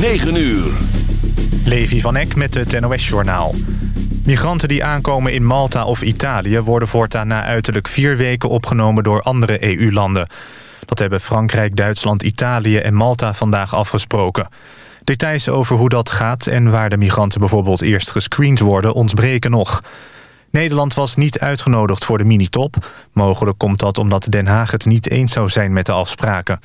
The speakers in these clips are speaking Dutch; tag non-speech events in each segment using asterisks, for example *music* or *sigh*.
9 uur. Levi van Eck met het NOS-journaal. Migranten die aankomen in Malta of Italië... worden voortaan na uiterlijk vier weken opgenomen door andere EU-landen. Dat hebben Frankrijk, Duitsland, Italië en Malta vandaag afgesproken. Details over hoe dat gaat en waar de migranten bijvoorbeeld eerst gescreend worden... ontbreken nog. Nederland was niet uitgenodigd voor de minitop. Mogelijk komt dat omdat Den Haag het niet eens zou zijn met de afspraken.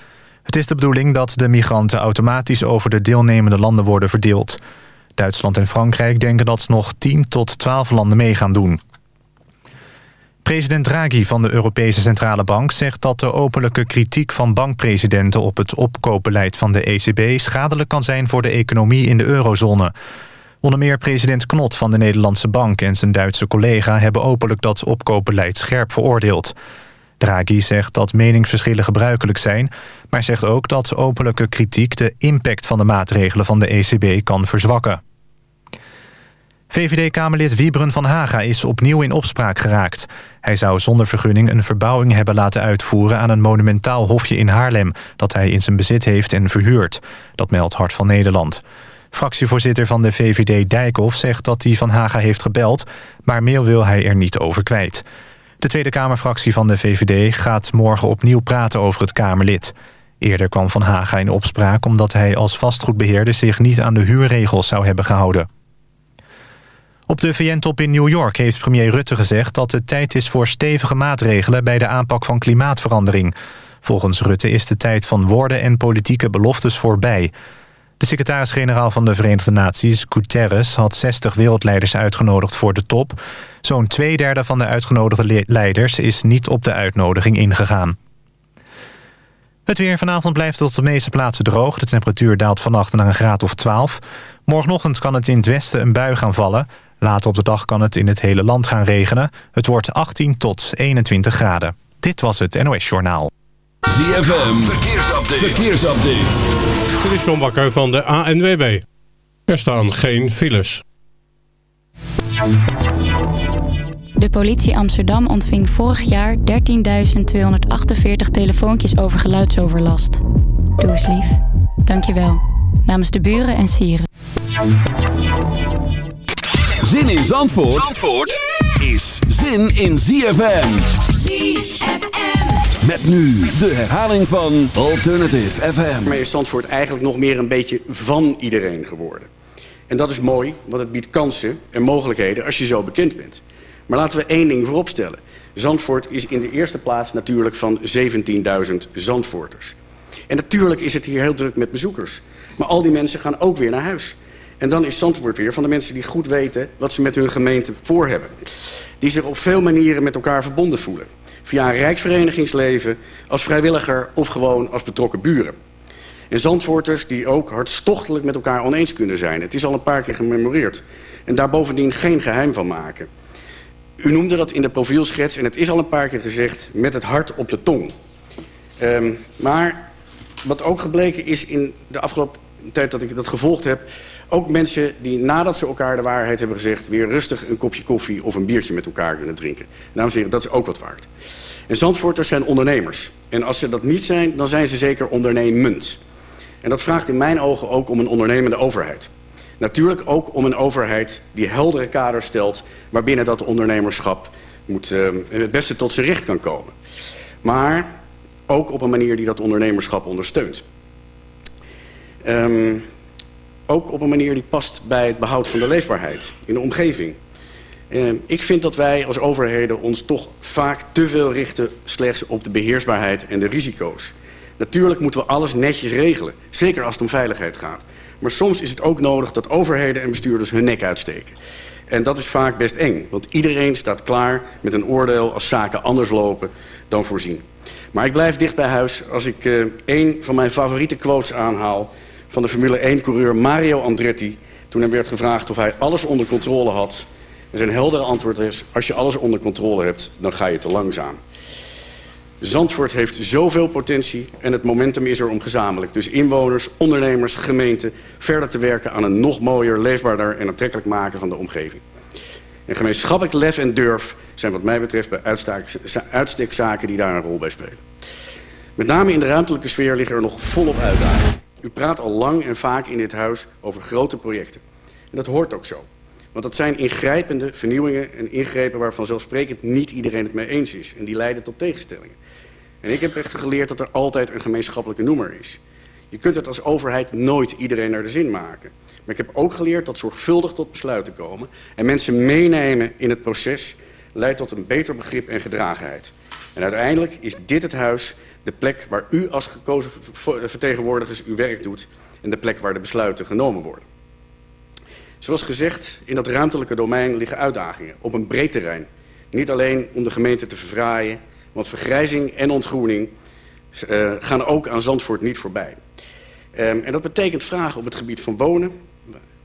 Het is de bedoeling dat de migranten automatisch over de deelnemende landen worden verdeeld. Duitsland en Frankrijk denken dat nog 10 tot 12 landen mee gaan doen. President Draghi van de Europese Centrale Bank zegt dat de openlijke kritiek van bankpresidenten op het opkoopbeleid van de ECB schadelijk kan zijn voor de economie in de eurozone. Onder meer president Knot van de Nederlandse Bank en zijn Duitse collega hebben openlijk dat opkoopbeleid scherp veroordeeld. Draghi zegt dat meningsverschillen gebruikelijk zijn... maar zegt ook dat openlijke kritiek de impact van de maatregelen van de ECB kan verzwakken. VVD-Kamerlid Wiebren van Haga is opnieuw in opspraak geraakt. Hij zou zonder vergunning een verbouwing hebben laten uitvoeren... aan een monumentaal hofje in Haarlem... dat hij in zijn bezit heeft en verhuurt. Dat meldt Hart van Nederland. Fractievoorzitter van de VVD Dijkhoff zegt dat hij Van Haga heeft gebeld... maar meer wil hij er niet over kwijt. De Tweede Kamerfractie van de VVD gaat morgen opnieuw praten over het Kamerlid. Eerder kwam Van Haga in opspraak omdat hij als vastgoedbeheerder... zich niet aan de huurregels zou hebben gehouden. Op de VN-top in New York heeft premier Rutte gezegd... dat het tijd is voor stevige maatregelen bij de aanpak van klimaatverandering. Volgens Rutte is de tijd van woorden en politieke beloftes voorbij... De secretaris-generaal van de Verenigde Naties, Guterres... had 60 wereldleiders uitgenodigd voor de top. Zo'n twee derde van de uitgenodigde leiders is niet op de uitnodiging ingegaan. Het weer vanavond blijft op de meeste plaatsen droog. De temperatuur daalt vannacht naar een graad of 12. Morgenochtend kan het in het westen een bui gaan vallen. Later op de dag kan het in het hele land gaan regenen. Het wordt 18 tot 21 graden. Dit was het NOS Journaal. ZFM, verkeersupdate. verkeersupdate. Dit is John Bakker van de ANWB. Er staan geen files. De politie Amsterdam ontving vorig jaar 13.248 telefoontjes over geluidsoverlast. Doe eens lief. Dankjewel. Namens de buren en sieren. Zin in Zandvoort, Zandvoort is zin in ZFM. ZFM. Met nu de herhaling van Alternative FM. Maar is Zandvoort eigenlijk nog meer een beetje van iedereen geworden. En dat is mooi, want het biedt kansen en mogelijkheden als je zo bekend bent. Maar laten we één ding vooropstellen. Zandvoort is in de eerste plaats natuurlijk van 17.000 Zandvoorters. En natuurlijk is het hier heel druk met bezoekers. Maar al die mensen gaan ook weer naar huis. En dan is Zandvoort weer van de mensen die goed weten wat ze met hun gemeente voor hebben. Die zich op veel manieren met elkaar verbonden voelen via een rijksverenigingsleven, als vrijwilliger of gewoon als betrokken buren. En Zandvoorters die ook hartstochtelijk met elkaar oneens kunnen zijn. Het is al een paar keer gememoreerd. En daar bovendien geen geheim van maken. U noemde dat in de profielschets en het is al een paar keer gezegd met het hart op de tong. Um, maar wat ook gebleken is in de afgelopen tijd dat ik dat gevolgd heb... ook mensen die nadat ze elkaar de waarheid hebben gezegd... weer rustig een kopje koffie of een biertje met elkaar kunnen drinken. Dames en heren, dat is ook wat waard. En Zandvoorters zijn ondernemers. En als ze dat niet zijn, dan zijn ze zeker ondernemend. En dat vraagt in mijn ogen ook om een ondernemende overheid. Natuurlijk ook om een overheid die heldere kaders stelt... waarbinnen dat ondernemerschap moet, uh, het beste tot zijn recht kan komen. Maar ook op een manier die dat ondernemerschap ondersteunt. Um, ook op een manier die past bij het behoud van de leefbaarheid in de omgeving. Uh, ik vind dat wij als overheden ons toch vaak te veel richten slechts op de beheersbaarheid en de risico's. Natuurlijk moeten we alles netjes regelen, zeker als het om veiligheid gaat. Maar soms is het ook nodig dat overheden en bestuurders hun nek uitsteken. En dat is vaak best eng, want iedereen staat klaar met een oordeel als zaken anders lopen dan voorzien. Maar ik blijf dicht bij huis als ik uh, een van mijn favoriete quotes aanhaal van de Formule 1-coureur Mario Andretti... toen hem werd gevraagd of hij alles onder controle had. En zijn heldere antwoord is, als je alles onder controle hebt, dan ga je te langzaam. Zandvoort heeft zoveel potentie en het momentum is er om gezamenlijk. Dus inwoners, ondernemers, gemeenten verder te werken aan een nog mooier, leefbaarder en aantrekkelijk maken van de omgeving. En gemeenschappelijk lef en durf zijn wat mij betreft bij uitstekzaken die daar een rol bij spelen. Met name in de ruimtelijke sfeer liggen er nog volop uitdagingen. U praat al lang en vaak in dit huis over grote projecten. En dat hoort ook zo. Want dat zijn ingrijpende vernieuwingen en ingrepen waar vanzelfsprekend niet iedereen het mee eens is. En die leiden tot tegenstellingen. En ik heb echt geleerd dat er altijd een gemeenschappelijke noemer is. Je kunt het als overheid nooit iedereen naar de zin maken. Maar ik heb ook geleerd dat zorgvuldig tot besluiten komen... en mensen meenemen in het proces leidt tot een beter begrip en gedragenheid. En uiteindelijk is dit het huis, de plek waar u als gekozen vertegenwoordigers uw werk doet... en de plek waar de besluiten genomen worden. Zoals gezegd, in dat ruimtelijke domein liggen uitdagingen op een breed terrein. Niet alleen om de gemeente te verfraaien, want vergrijzing en ontgroening uh, gaan ook aan Zandvoort niet voorbij. Um, en dat betekent vragen op het gebied van wonen,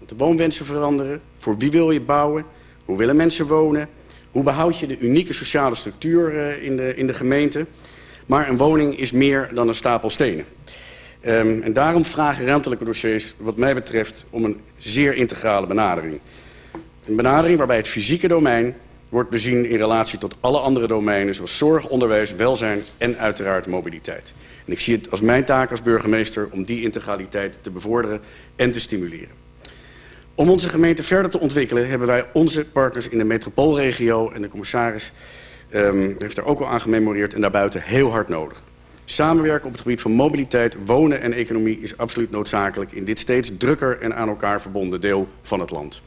de woonwensen veranderen, voor wie wil je bouwen, hoe willen mensen wonen, hoe behoud je de unieke sociale structuur uh, in, de, in de gemeente. Maar een woning is meer dan een stapel stenen. Um, en daarom vragen ruimtelijke dossiers wat mij betreft om een zeer integrale benadering. Een benadering waarbij het fysieke domein wordt bezien in relatie tot alle andere domeinen... zoals zorg, onderwijs, welzijn en uiteraard mobiliteit. En ik zie het als mijn taak als burgemeester om die integraliteit te bevorderen en te stimuleren. Om onze gemeente verder te ontwikkelen hebben wij onze partners in de metropoolregio... en de commissaris um, heeft er ook al aan gememoreerd en daarbuiten heel hard nodig. Samenwerken op het gebied van mobiliteit, wonen en economie is absoluut noodzakelijk... in dit steeds drukker en aan elkaar verbonden deel van het land.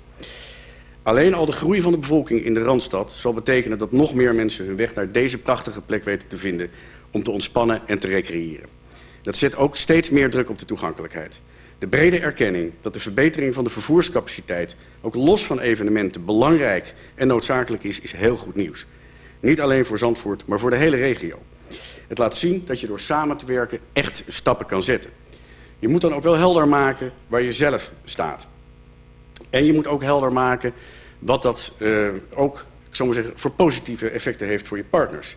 Alleen al de groei van de bevolking in de Randstad zal betekenen dat nog meer mensen hun weg naar deze prachtige plek weten te vinden om te ontspannen en te recreëren. Dat zet ook steeds meer druk op de toegankelijkheid. De brede erkenning dat de verbetering van de vervoerscapaciteit ook los van evenementen belangrijk en noodzakelijk is, is heel goed nieuws. Niet alleen voor Zandvoort, maar voor de hele regio. Het laat zien dat je door samen te werken echt stappen kan zetten. Je moet dan ook wel helder maken waar je zelf staat. En je moet ook helder maken wat dat uh, ook, ik zou maar zeggen, voor positieve effecten heeft voor je partners.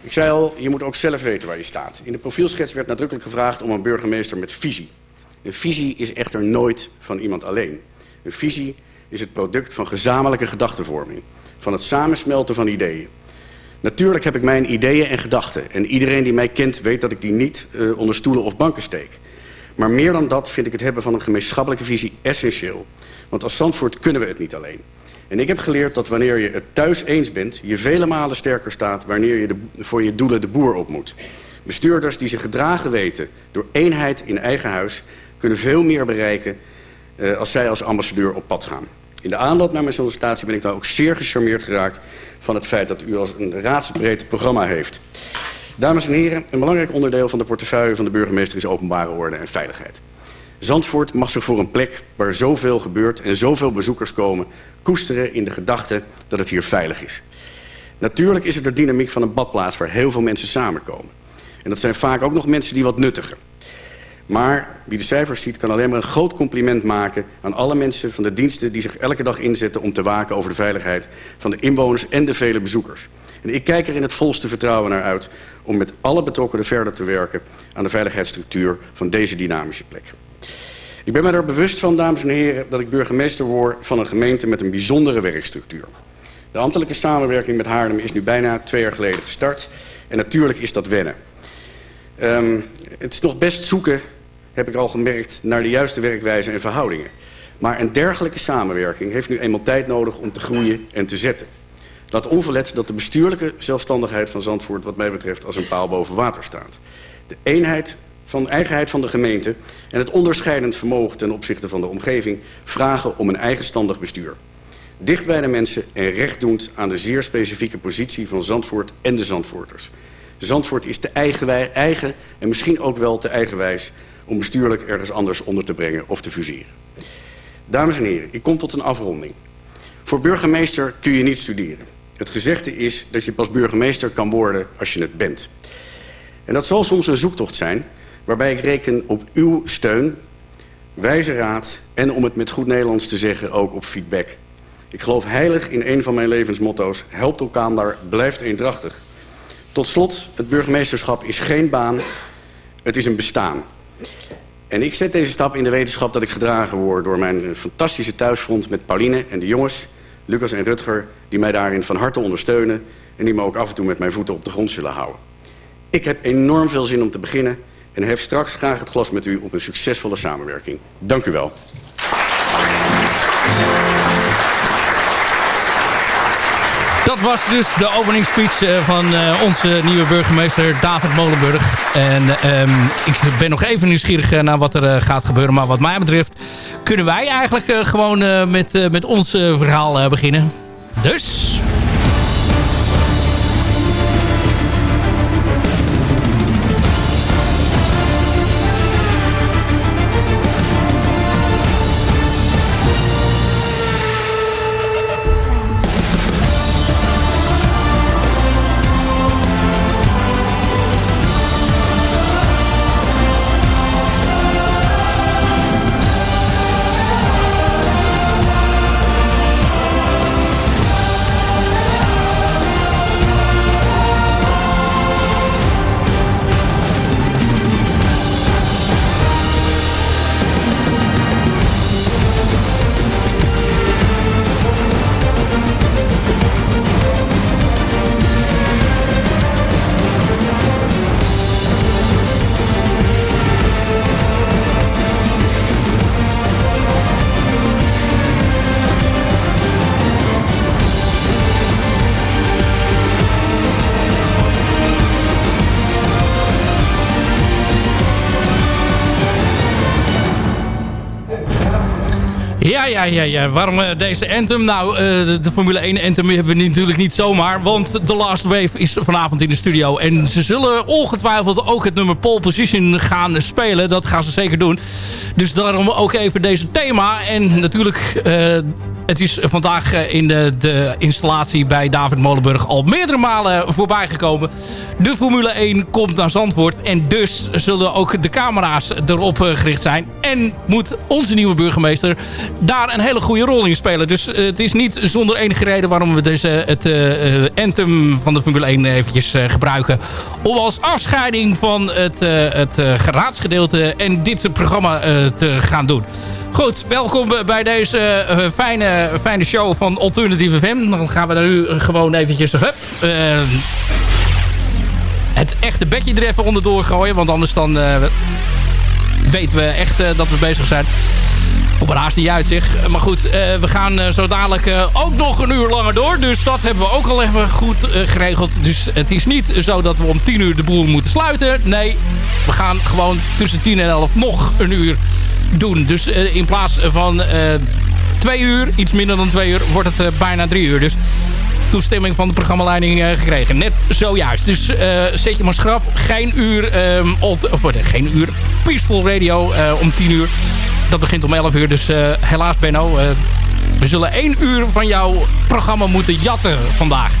Ik zei al, je moet ook zelf weten waar je staat. In de profielschets werd nadrukkelijk gevraagd om een burgemeester met visie. Een visie is echter nooit van iemand alleen. Een visie is het product van gezamenlijke gedachtenvorming. Van het samensmelten van ideeën. Natuurlijk heb ik mijn ideeën en gedachten. En iedereen die mij kent weet dat ik die niet uh, onder stoelen of banken steek. Maar meer dan dat vind ik het hebben van een gemeenschappelijke visie essentieel. Want als Zandvoort kunnen we het niet alleen. En ik heb geleerd dat wanneer je het thuis eens bent... je vele malen sterker staat wanneer je voor je doelen de boer op moet. Bestuurders die zich gedragen weten door eenheid in eigen huis... kunnen veel meer bereiken uh, als zij als ambassadeur op pad gaan. In de aanloop naar mijn sollicitatie ben ik daar ook zeer gecharmeerd geraakt... van het feit dat u als een raadsbreed programma heeft. Dames en heren, een belangrijk onderdeel van de portefeuille van de burgemeester... is openbare orde en veiligheid. Zandvoort mag zich voor een plek waar zoveel gebeurt en zoveel bezoekers komen... koesteren in de gedachte dat het hier veilig is. Natuurlijk is het de dynamiek van een badplaats waar heel veel mensen samenkomen. En dat zijn vaak ook nog mensen die wat nuttigen. Maar wie de cijfers ziet kan alleen maar een groot compliment maken... aan alle mensen van de diensten die zich elke dag inzetten... om te waken over de veiligheid van de inwoners en de vele bezoekers. En ik kijk er in het volste vertrouwen naar uit... om met alle betrokkenen verder te werken aan de veiligheidsstructuur van deze dynamische plek. Ik ben me er bewust van, dames en heren, dat ik burgemeester word van een gemeente met een bijzondere werkstructuur. De ambtelijke samenwerking met Haarlem is nu bijna twee jaar geleden gestart. En natuurlijk is dat wennen. Um, het is nog best zoeken, heb ik al gemerkt, naar de juiste werkwijze en verhoudingen. Maar een dergelijke samenwerking heeft nu eenmaal tijd nodig om te groeien en te zetten. Laat onverlet dat de bestuurlijke zelfstandigheid van Zandvoort wat mij betreft als een paal boven water staat. De eenheid van eigenheid van de gemeente en het onderscheidend vermogen ten opzichte van de omgeving vragen om een eigenstandig bestuur. Dicht bij de mensen en rechtdoend aan de zeer specifieke positie van Zandvoort en de Zandvoorters. Zandvoort is te eigen, eigen en misschien ook wel te eigenwijs om bestuurlijk ergens anders onder te brengen of te fuseren. Dames en heren, ik kom tot een afronding. Voor burgemeester kun je niet studeren. Het gezegde is dat je pas burgemeester kan worden als je het bent. En dat zal soms een zoektocht zijn, waarbij ik reken op uw steun, wijze raad en om het met goed Nederlands te zeggen ook op feedback. Ik geloof heilig in een van mijn levensmotto's, helpt elkaar, blijft eendrachtig. Tot slot, het burgemeesterschap is geen baan, het is een bestaan. En ik zet deze stap in de wetenschap dat ik gedragen word door mijn fantastische thuisfront met Pauline en de jongens, Lucas en Rutger, die mij daarin van harte ondersteunen en die me ook af en toe met mijn voeten op de grond zullen houden. Ik heb enorm veel zin om te beginnen en hef straks graag het glas met u op een succesvolle samenwerking. Dank u wel. Dat was dus de opening speech eh, van uh, onze nieuwe burgemeester David Molenburg. En um, ik ben nog even nieuwsgierig uh, naar wat er gaat gebeuren. Maar wat mij betreft kunnen wij eigenlijk gewoon met, met ons verhaal beginnen. Dus... Ja, ja, ja, ja. Waarom uh, deze Anthem? Nou, uh, de, Formule 1 Anthem hebben we natuurlijk niet zomaar. Want The Last Wave is vanavond in de studio. En ze zullen ongetwijfeld ook het nummer Pole Position gaan spelen. Dat gaan ze zeker doen. Dus daarom ook even deze thema. En natuurlijk... Uh, het is vandaag in de, de, installatie bij David Molenburg al meerdere malen voorbij gekomen. De Formule 1 komt naar Zandvoort. En dus zullen ook de camera's erop gericht zijn. En moet onze nieuwe burgemeester daar een hele goede rol in spelen. Dus uh, het is niet zonder enige reden waarom we deze, het uh, anthem van de Formule 1 eventjes gebruiken. Om als afscheiding van het, het geraadsgedeelte en dit programma te gaan doen. Goed, welkom bij deze uh, fijne, fijne show van Alternative FM. Dan gaan we nu gewoon eventjes hup, uh, het echte bedje er onderdoor gooien. Want anders dan uh, weten we echt dat we bezig zijn. Op een haast niet uit zich. Maar goed, we gaan zo dadelijk ook nog een uur langer door. Dus dat hebben we ook al even goed geregeld. Dus het is niet zo dat we om 10 uur de boel moeten sluiten. Nee, we gaan gewoon tussen 10 en 11 nog een uur doen. Dus in plaats van twee uur, iets minder dan twee uur, wordt het bijna drie uur. Dus toestemming van de programmaleiding gekregen. Net zojuist. Dus zet je maar schrap. Geen uur, um, of, geen uur Peaceful Radio om tien uur. Dat begint om 11 uur. Dus helaas Benno, we zullen één uur van jouw programma moeten jatten vandaag.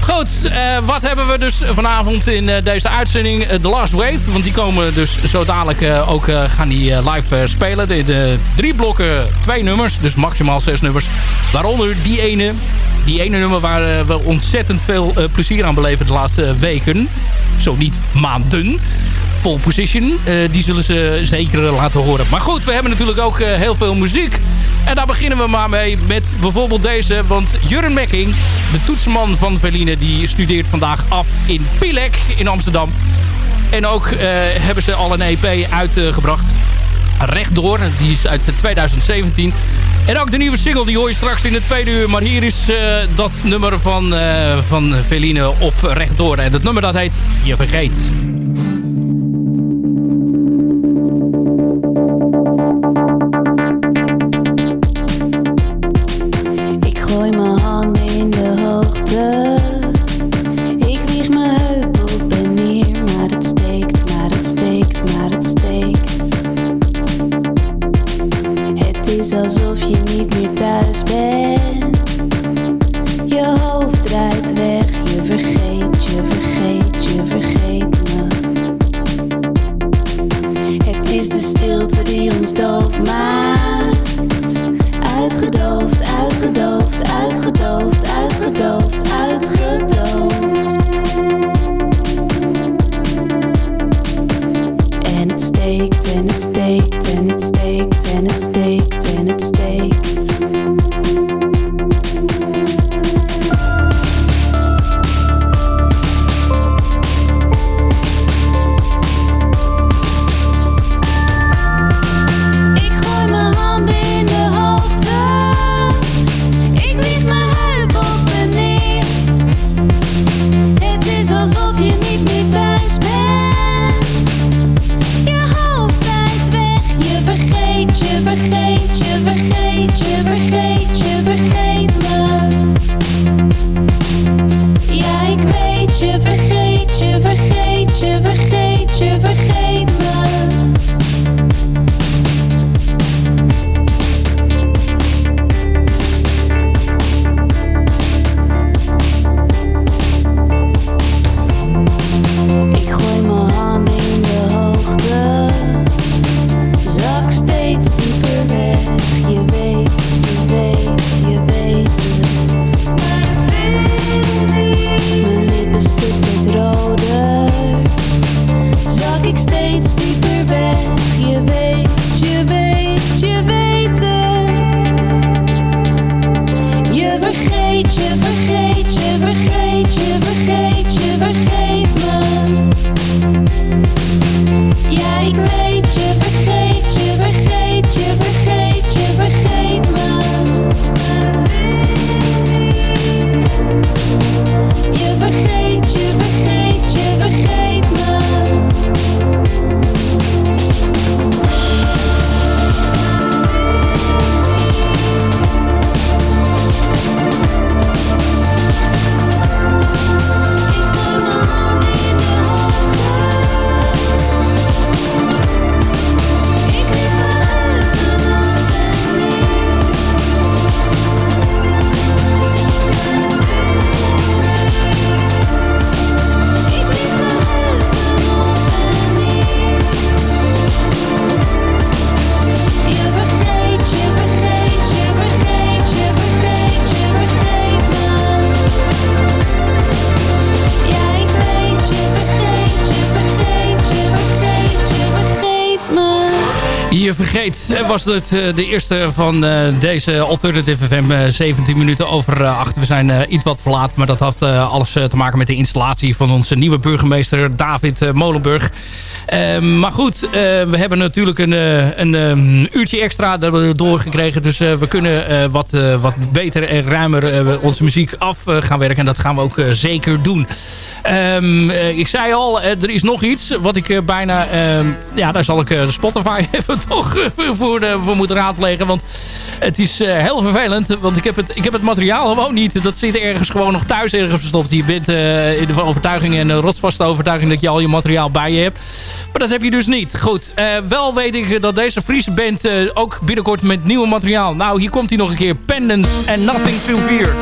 Goed, uh, wat hebben we dus vanavond in deze uitzending? The Last Wave, want die komen dus zo dadelijk ook gaan die live spelen. De, de, drie blokken, twee nummers, dus maximaal zes nummers. Waaronder die ene, die ene nummer waar we ontzettend veel plezier aan beleven de laatste weken. Zo niet maanden position. Uh, die zullen ze zeker laten horen. Maar goed, we hebben natuurlijk ook uh, heel veel muziek. En daar beginnen we maar mee met bijvoorbeeld deze. Want Jurgen Mekking, de toetsman van Verline, die studeert vandaag af in Pilek in Amsterdam. En ook uh, hebben ze al een EP uitgebracht. Rechtdoor, die is uit 2017. En ook de nieuwe single, die hoor je straks in de tweede uur. Maar hier is uh, dat nummer van, uh, van Veline op Rechtdoor. En dat nummer dat heet Je vergeet Vergeet, eh, was het eh, de eerste van eh, deze Alternative FM. eh, 17 minuten over eh, acht. We zijn iets wat verlaat, maar dat had alles te maken met de installatie van onze nieuwe burgemeester David Molenburg. Eh, maar goed, eh, we hebben natuurlijk een, eh, een eh, uurtje extra doorgekregen. Dus we kunnen wat, wat beter en ruimer onze muziek af gaan werken. En dat gaan we ook zeker doen. Ehm, eh, ik zei al, er is nog iets wat ik bijna... ehm, ja, daar zal ik Spotify *laughs* even toch voor, voor moeten raadplegen. Want het is heel vervelend. Want ik heb, het, ik heb het materiaal gewoon niet. Dat zit ergens gewoon nog thuis ergens verstopt. Je bent in de overtuiging en een rotsvaste overtuiging dat je al je materiaal bij je hebt. Maar dat heb je dus niet. Goed, eh, wel weet ik dat deze Friese band eh, ook binnenkort met nieuw materiaal... Nou, hier komt hij nog een keer. Pendant and Nothing to Fear.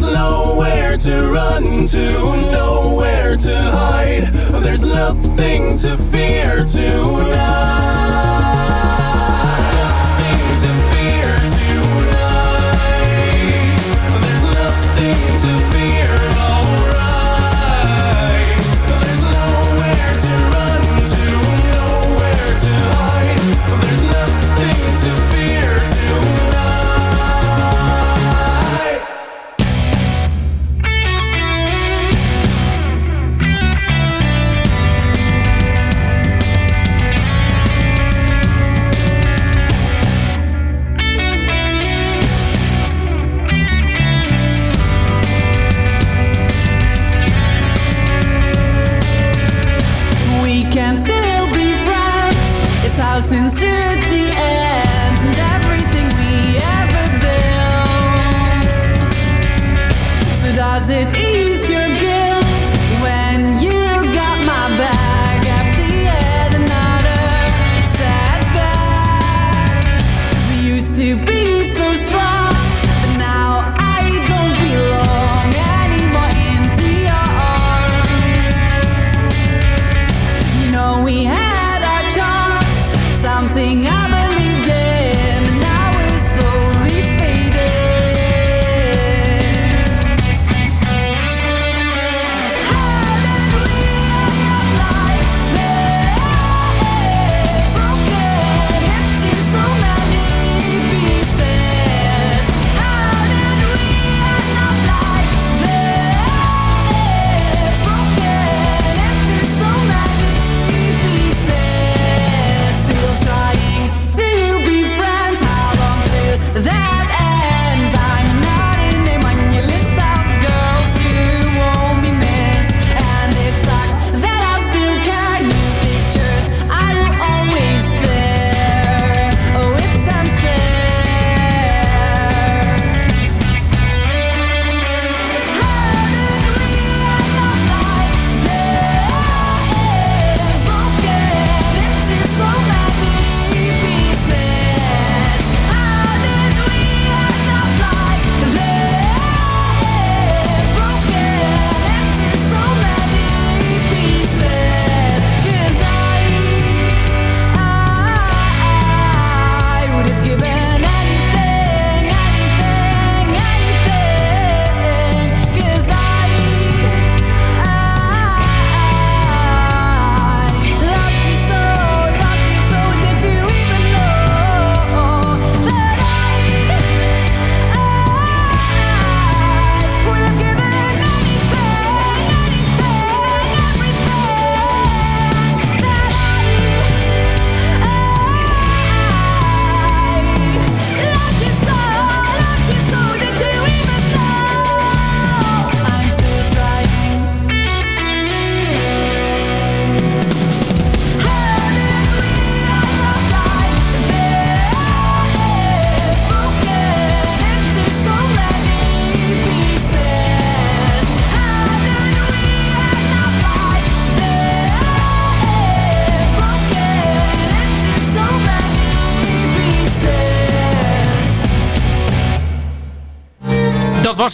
There's nowhere to run to, nowhere to hide. There's nothing to fear tonight.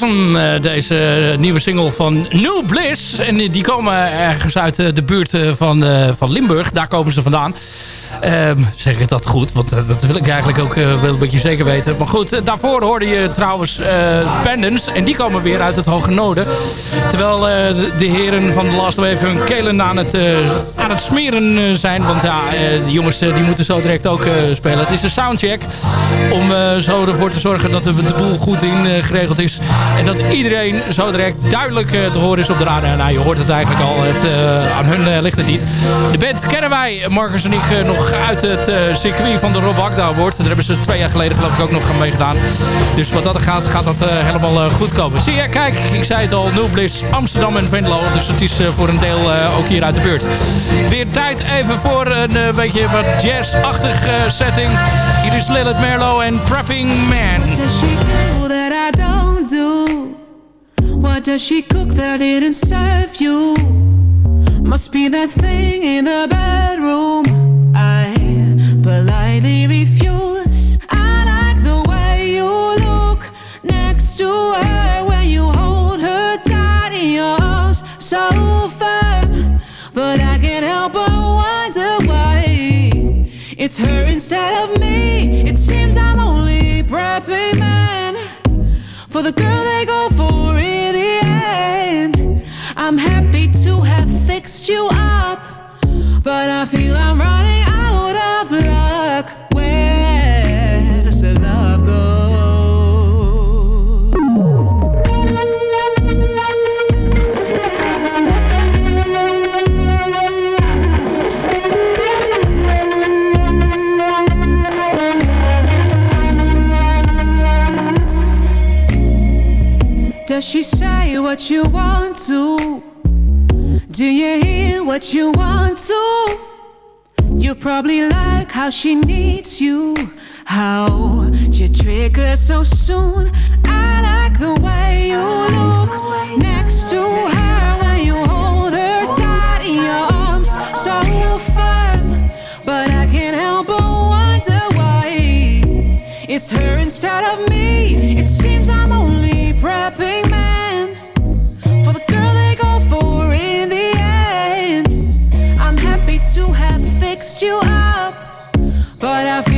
Was eh, deze nieuwe single van New Bliss. En die komen ergens uit eh, de buurt eh, van, eh, van Limburg. Daar komen ze vandaan. Ehm, zeg ik dat goed? Want eh, dat wil ik eigenlijk ook eh, wel een beetje zeker weten. Maar goed, eh, daarvoor hoorde je trouwens Pendants. En die komen weer uit het Hoge Noorden. Terwijl de, heren van de Last Wave hun kelen aan het, aan het smeren zijn. Want ja, de jongens die moeten zo direct ook spelen. Het is een soundcheck om zo ervoor te zorgen dat de, boel goed in geregeld is. En dat iedereen zo direct duidelijk te horen is op de radar. Nou, je hoort het eigenlijk al. Het, aan hun ligt het niet. De band kennen wij, Marcus en ik, eh, uit het eh, circuit van de Rob Agda Award. Daar hebben ze twee jaar geleden geloof ik ook nog aan meegedaan. Dus wat dat gaat, gaat dat eh, helemaal eh, goed komen. Zie je, kijk, ik zei het al, Nul Bliss, Amsterdam en Venlo. Dus het is voor een deel ook hier uit de buurt. Weer tijd even voor een beetje wat jazz-achtig setting. Hier is Lilith Merlo en Prepping Man. What does she cook that didn't serve you? Must be that thing in the bedroom. highly refuse. I like the way you look next to her when you hold her tight in your arms, so firm. But I can't help but wonder why it's her instead of me. It seems I'm only prepping man for the girl they go for in the end. I'm happy to have fixed you up, but I feel I'm running of luck. Where does the love go? Does she say what you want to? Do you hear what you want to? You probably like how she needs you, how she triggers so soon. I like the way you look next to her when you hold her tight in your arms, so firm. But I can't help but wonder why it's her instead of me. It seems I'm only prepping you up, but I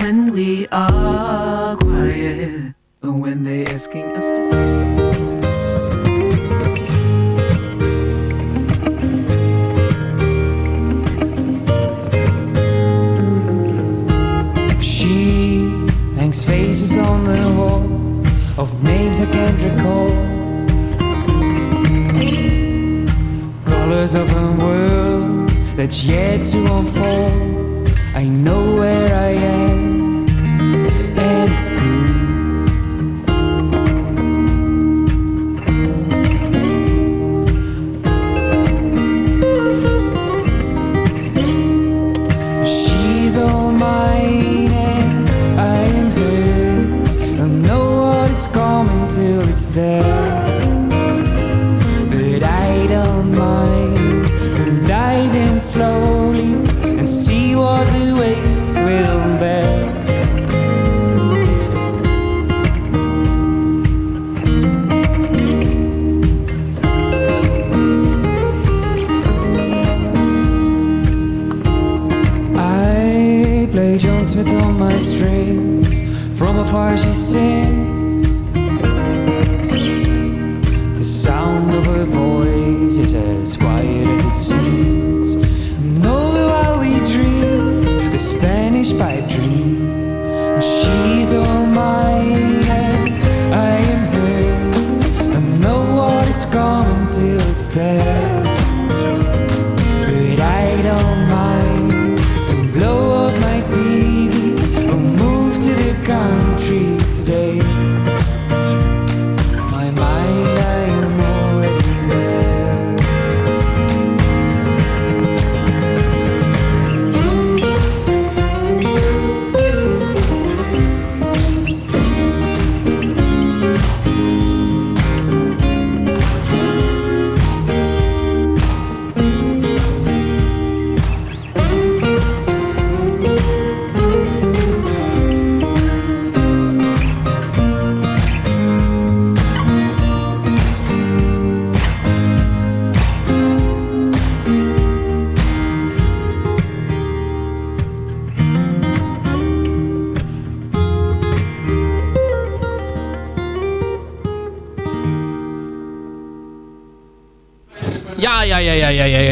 when we are until it's there.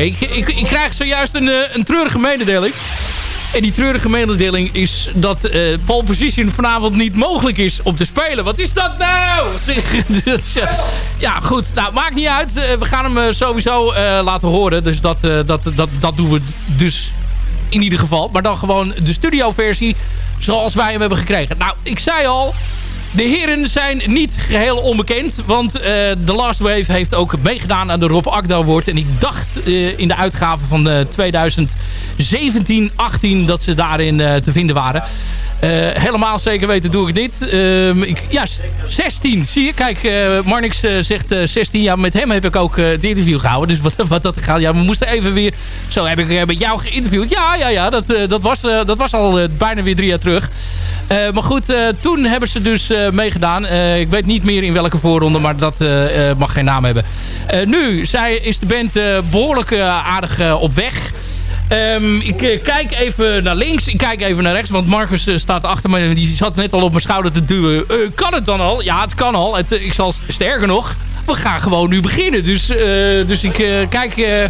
Ik, ik, ik krijg zojuist een, eh, een treurige mededeling. En die treurige mededeling is dat eh pole position vanavond niet mogelijk is om te spelen. Wat is dat nou? *laughs* Eh, ja, goed. Nou, maakt niet uit. We gaan hem sowieso laten horen. Dus dat, dat, dat, dat doen we dus in ieder geval. Maar dan gewoon de studioversie zoals wij hem hebben gekregen. Nou, ik zei al... De heren zijn niet geheel onbekend. Want eh The Last Wave heeft ook meegedaan aan de Rob Akda. En ik dacht eh, in de uitgave van eh 2017-18 dat ze daarin te vinden waren. Helemaal zeker weten doe ik niet. Ehm, ik, ja, 16. Zie je? Kijk, Marnix zegt eh, 16. Ja, met hem heb ik ook het interview gehouden. Dus wat, wat dat gaat. Ja, we moesten even weer... Zo heb ik met jou geïnterviewd. Ja, ja, ja. Dat, dat, was, dat was al bijna weer drie jaar terug. Eh, maar goed, eh, toen hebben ze dus eh, meegedaan. Ik weet niet meer in welke voorronde, maar dat mag geen naam hebben. Nu zij, is de band eh, behoorlijk eh, aardig op weg. Ehm, ik kijk even naar links, ik kijk even naar rechts, want Marcus staat achter me en die zat net al op mijn schouder te duwen. Kan het dan al? Ja, het kan al. Het, ik zal sterker nog, we gaan gewoon nu beginnen. Dus, eh, dus ik eh, kijk, eh,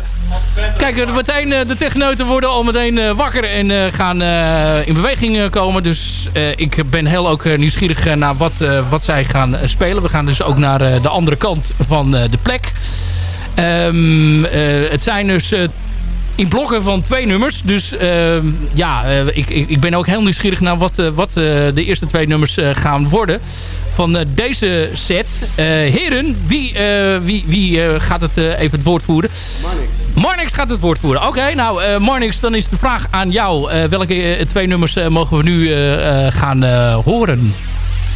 kijk meteen, de techneuten worden al meteen wakker en gaan in beweging komen. Dus ik ben heel ook nieuwsgierig naar wat, wat zij gaan spelen. We gaan dus ook naar de andere kant van de plek. Ehm, eh, het zijn dus in blokken van twee nummers. Dus ehm, ja, ik, ik, ben ook heel nieuwsgierig naar wat, wat de eerste twee nummers gaan worden. Van eh, deze set. Eh, heren, wie, eh, wie, wie eh, gaat het eh, even het woord voeren? Marnix. Marnix gaat het woord voeren. Oké, nou eh, Marnix, dan is de vraag aan jou. Eh, welke twee nummers mogen we nu eh, eh, gaan eh, horen?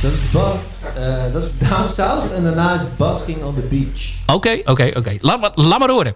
Dat is, eh, dat is Down South en daarna is Basking on the Beach. Oké, oké, oké. Laat, maar- laat maar horen.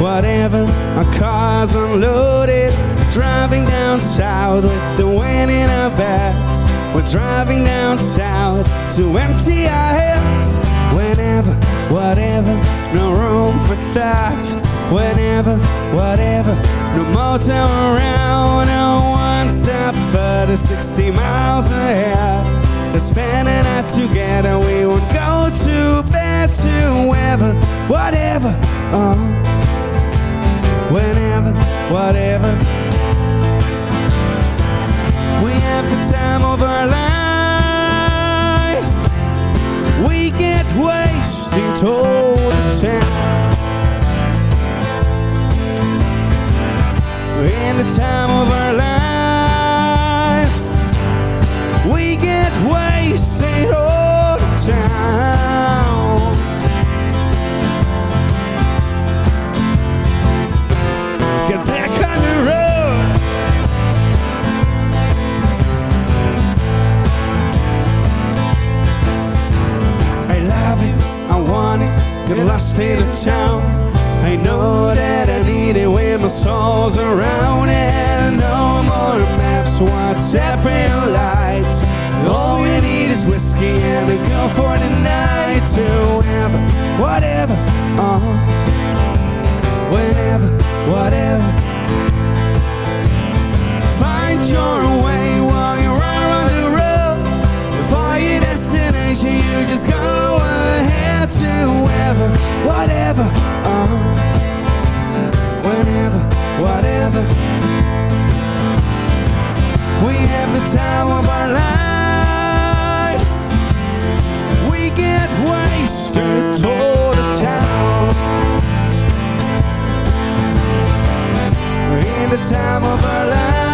Whatever, our car's unloaded. Driving down south with the wind in our backs. We're driving down south to empty our heads. Whenever, whatever, no room for thought. Whenever, whatever, no motel around. No one step further, 60 miles ahead. Let's spend a night together. We won't go to bed to ever, whatever. Uh, whenever, whatever. We have the time of our lives. We get wasted all the time. In the time of our lives, in the town. I know that I need it when my soul's around it. No more maps, WhatsApp and light. All we need is whiskey and a girl for the night. Whoever, whatever, uh Whenever, whatever. Find your way while you're out on the road. For your destination, you just go ahead to wherever, whatever, uh Whenever, whatever. We have the time of our lives. We get wasted all the time. In the time of our lives,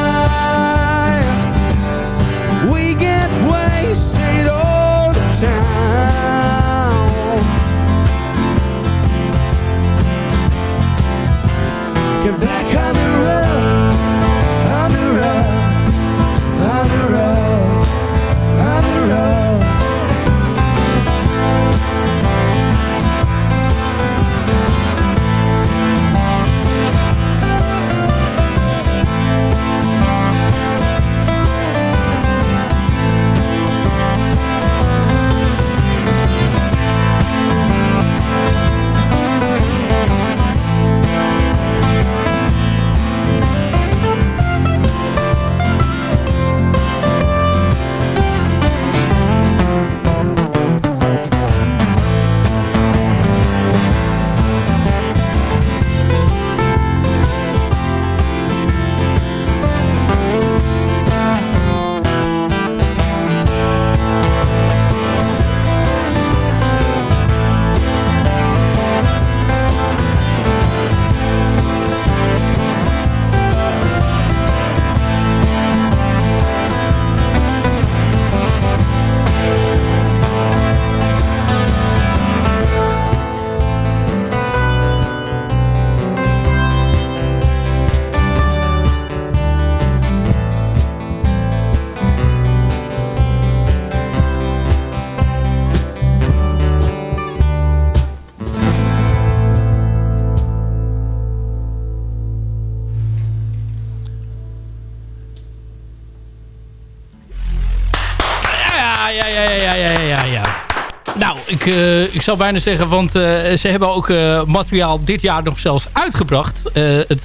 ik, eh, ik zou bijna zeggen, want eh, ze hebben ook eh, materiaal dit jaar nog zelfs uitgebracht. Het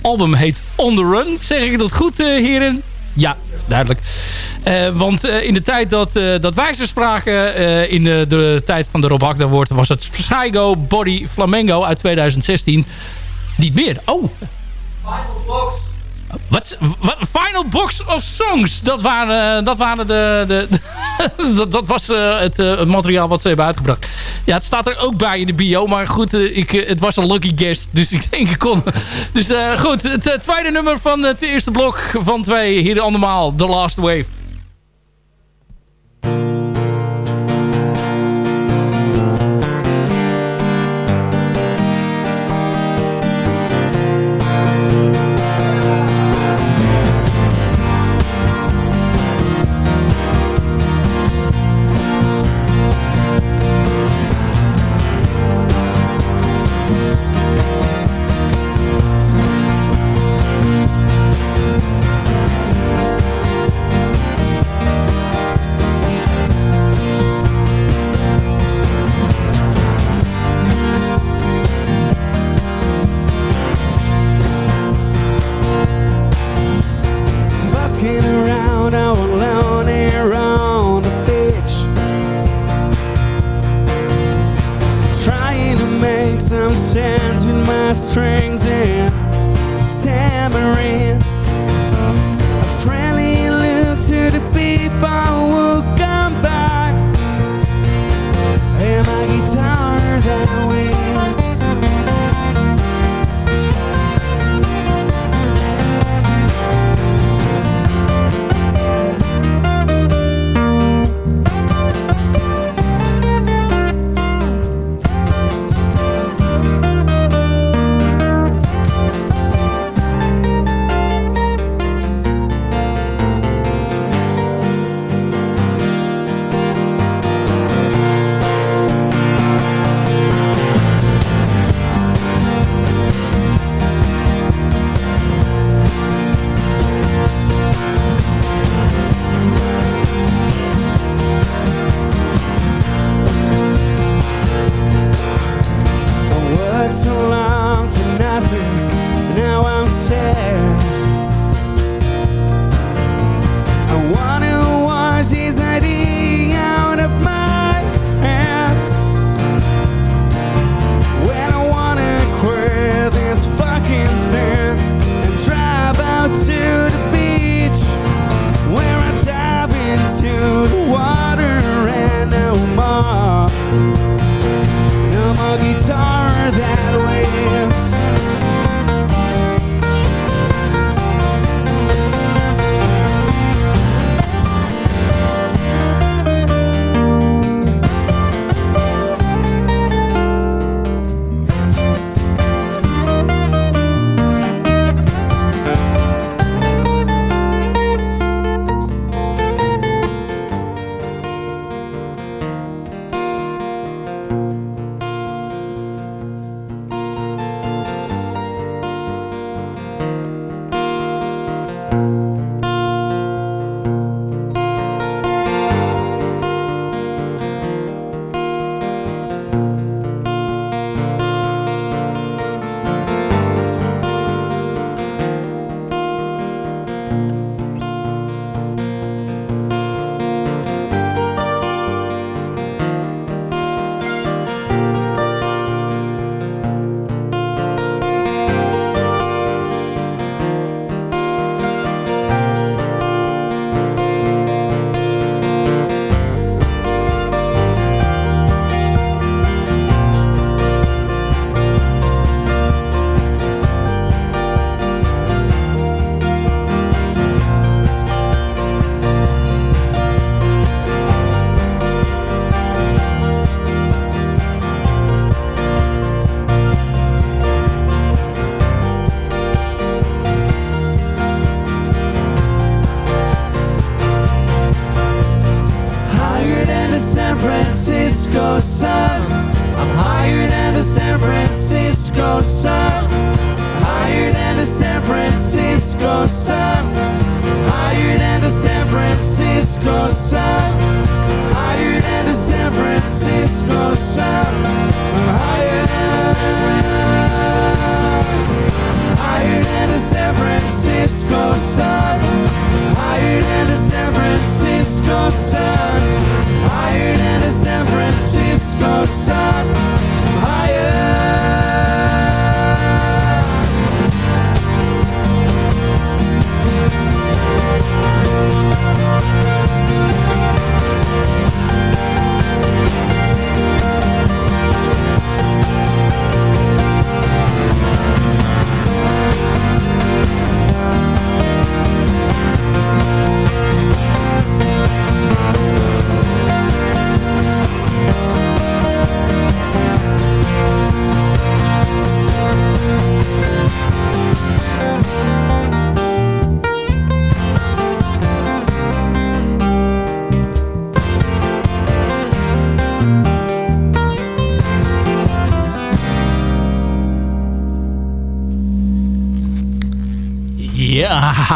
album heet On The Run. Zeg ik dat goed, heren? Ja, duidelijk. Want in de tijd dat, dat wij ze spraken, in de, tijd van de Rob Agda woord, was het Psycho Body Flamengo uit 2016. Niet meer. Oh. Final Box of Songs. Dat waren, dat waren de... de, *laughs* dat, was eh, het, eh, het materiaal wat ze hebben uitgebracht. Ja, het staat er ook bij in de bio. Maar goed, eh, ik, eh, het was een lucky guest. Dus ik denk ik kon... Dus eh, goed, het eh, tweede nummer van het eerste blok van twee. Hier allemaal, The Last Wave.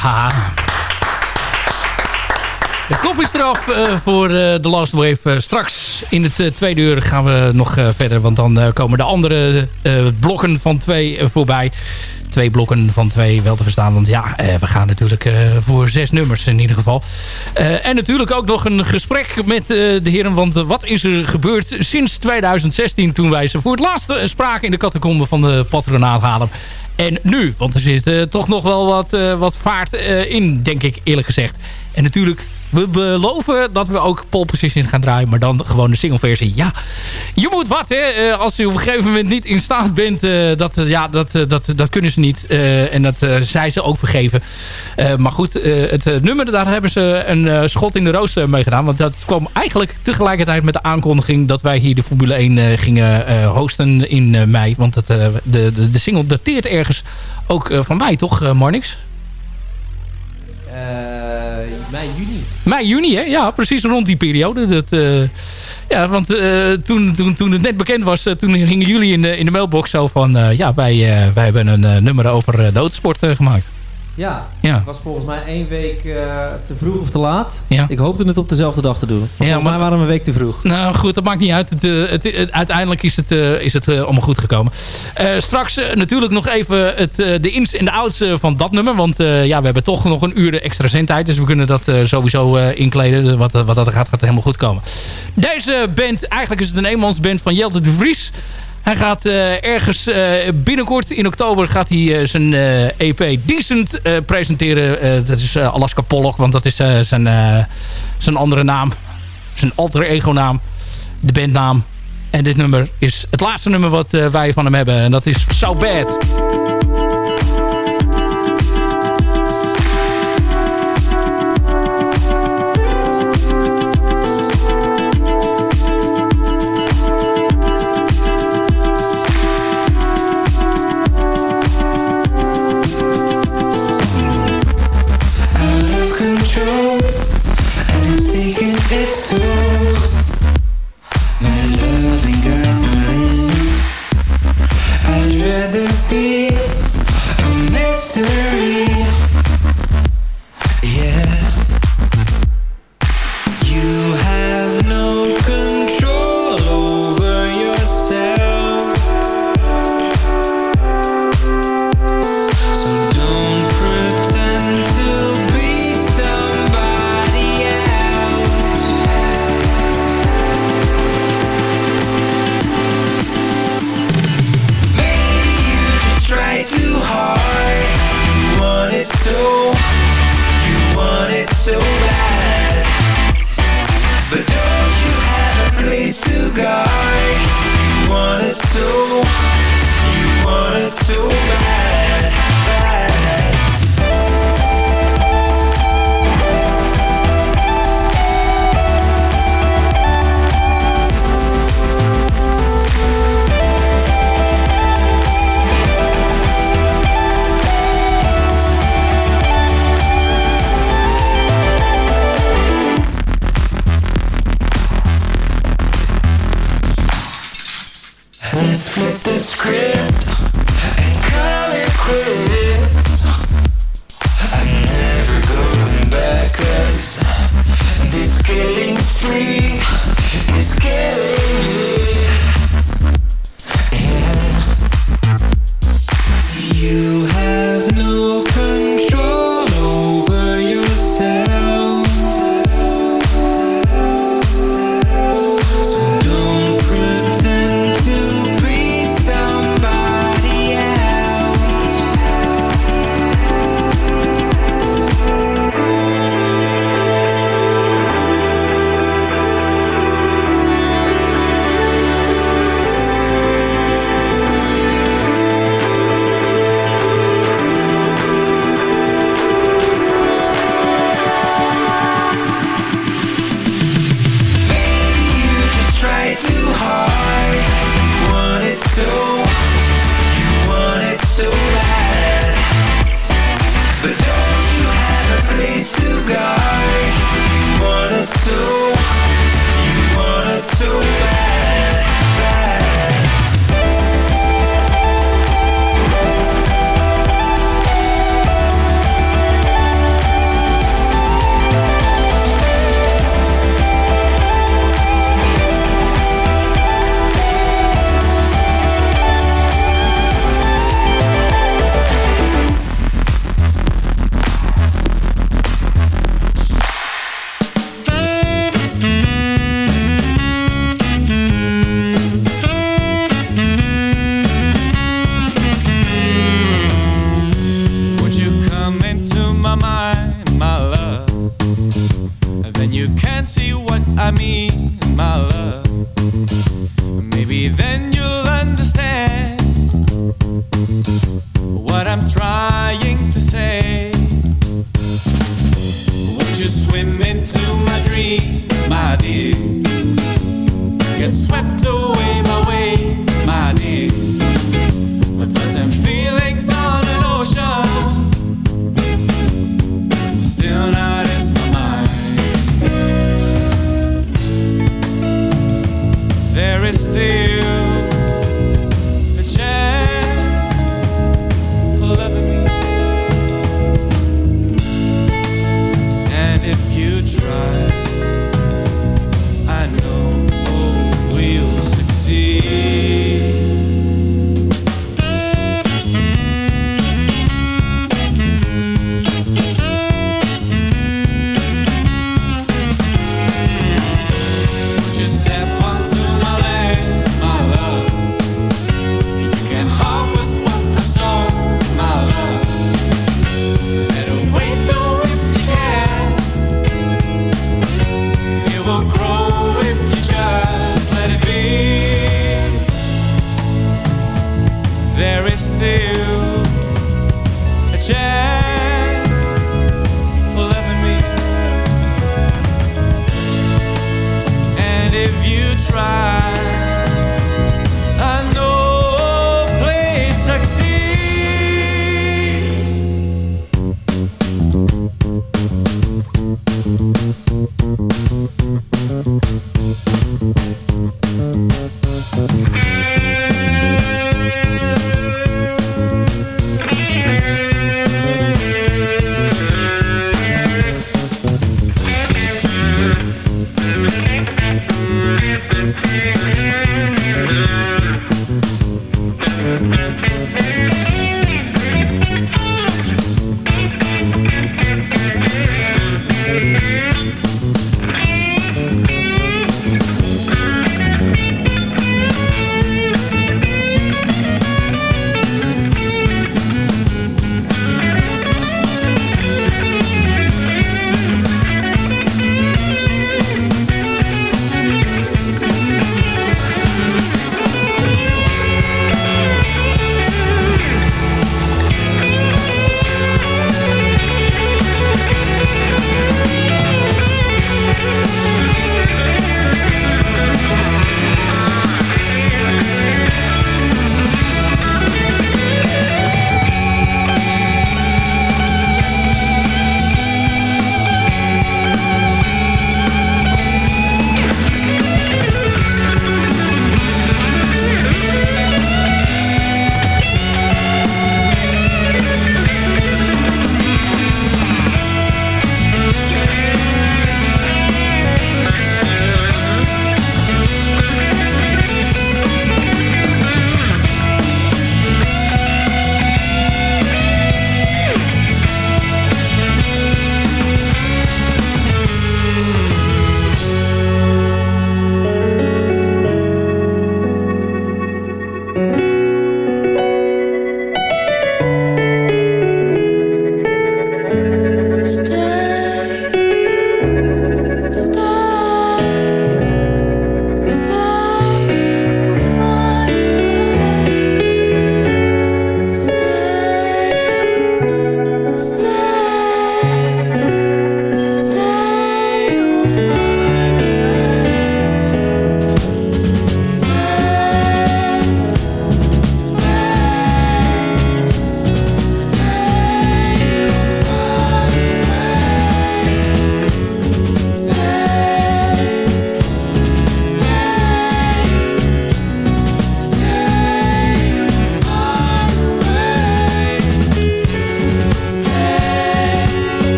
Ja. De kop is eraf eh, voor eh, The Last Wave. Eh, straks in het eh, tweede uur gaan we nog eh, verder. Want dan eh, komen de andere eh, blokken van twee eh, voorbij. Twee blokken van twee wel te verstaan. Want ja, eh, we gaan natuurlijk eh, voor zes nummers in ieder geval. Eh, en natuurlijk ook nog een gesprek met de heren. Want wat is er gebeurd sinds 2016... toen wij ze voor het laatst eh, spraken in de catacombe van de patronaat. En nu, want er zit toch nog wel wat, wat vaart in, denk ik eerlijk gezegd. En natuurlijk, we beloven dat we ook pole position gaan draaien. Maar dan gewoon de singleversie. Ja, je moet wat hè. Eh, als je op een gegeven moment niet in staat bent. eh, dat, eh, ja, dat, dat, dat kunnen ze niet. En dat zij ze ook vergeven. Maar goed, het nummer, daar hebben ze een schot in de roos eh, mee gedaan. Want dat kwam eigenlijk tegelijkertijd met de aankondiging... dat wij hier de Formule 1 eh, gingen hosten in mei. Want het, de, de, de single dateert ergens ook van mei, toch, Marnix? Eh, mei, juni. Mei, juni, hè? Ja, precies rond die periode. Dat, eh, ja, want eh, toen, toen, toen het net bekend was, toen gingen jullie in de, in de mailbox zo van... ja, wij, wij hebben een nummer over eh, gemaakt. Ja, Ja. het was volgens mij één week eh, te vroeg of te laat. Ja. Ik hoopte het op dezelfde dag te doen. Maar Ja, volgens maar- mij waren we een week te vroeg. Nou goed, dat maakt niet uit. Het, eh, het, het- uiteindelijk is het, eh, is het allemaal goed gekomen. Straks natuurlijk nog even het, de ins en de outs van dat nummer. Want ja, we hebben toch nog een uur extra zendtijd. Dus we kunnen dat sowieso inkleden. Wat, wat dat gaat, gaat helemaal goed komen. Deze band, eigenlijk is het een eenmansband van Jelte de Vries. Hij gaat eh, ergens eh, binnenkort in oktober gaat hij eh, zijn EP Decent eh, presenteren. Dat is Alaska Pollock, want dat is zijn, zijn andere naam. Zijn alter ego naam. De bandnaam. En dit nummer is het laatste nummer wat wij van hem hebben. En dat is So Bad.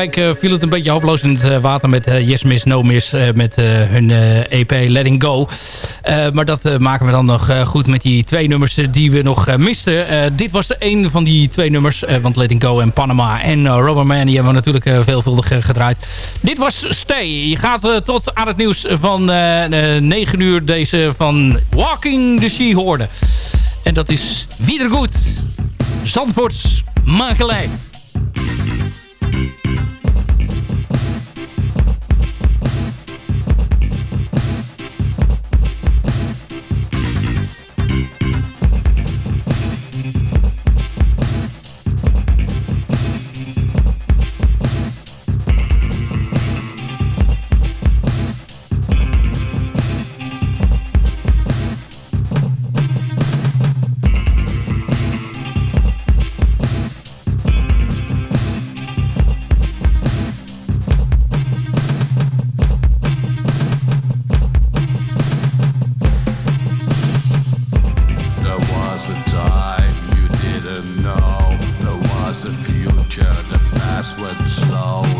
week eh, viel het een beetje hopeloos in het eh, water met eh, Yes Miss No Miss. met hun EP Letting Go. maar dat maken we dan nog goed met die twee nummers die we nog misten. dit was een van die twee nummers. want Letting Go en Panama en Rubber Man die hebben we natuurlijk veelvuldig gedraaid. Dit was Stay. Je gaat tot aan het nieuws van 9 uur deze van Walking the Sea hoorden. En dat is Wiedergoed. Zandvoorts Makelij. Oh.